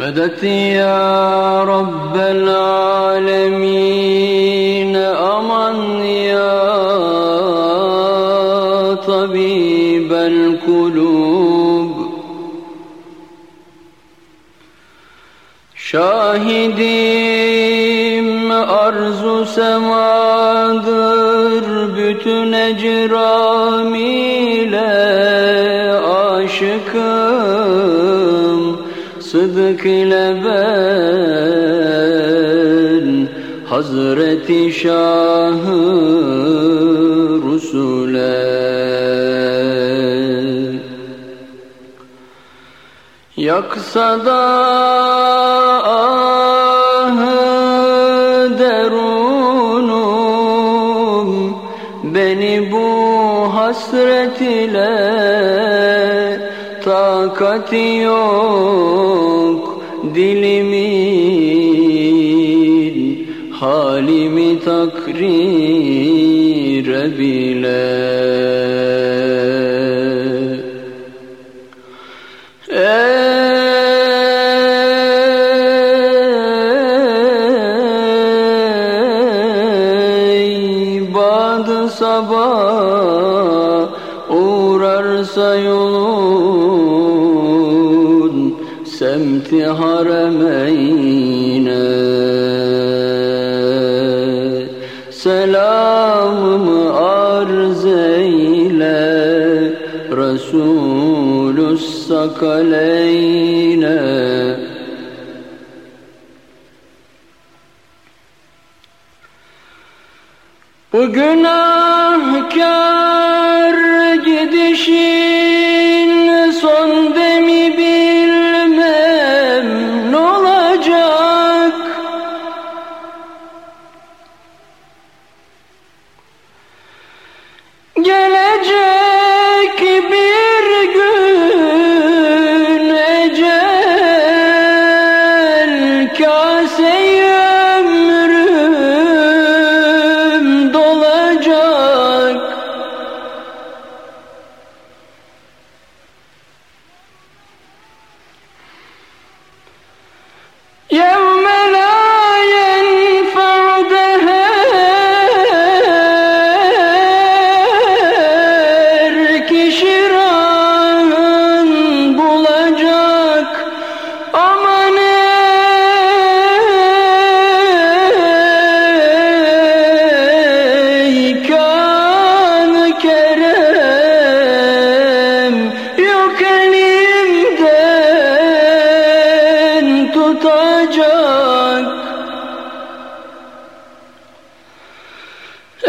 مدد يا رب العالمين أمن يا طبيب القلوب Şahidim arzu semadır bütün ecram ile aşıkım Sıdık ile ben Hazreti Şahı Rusule. Yaksa da derunum Beni bu hasret ile takati yok dilimin halimi takrir bile. Ey badı sabah uğrarsa yolun semti haremeyne selamımı arz eyle Resulü sakaleyne. Bu günahkar gidişin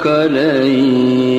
الثقلين